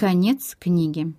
Конец книги.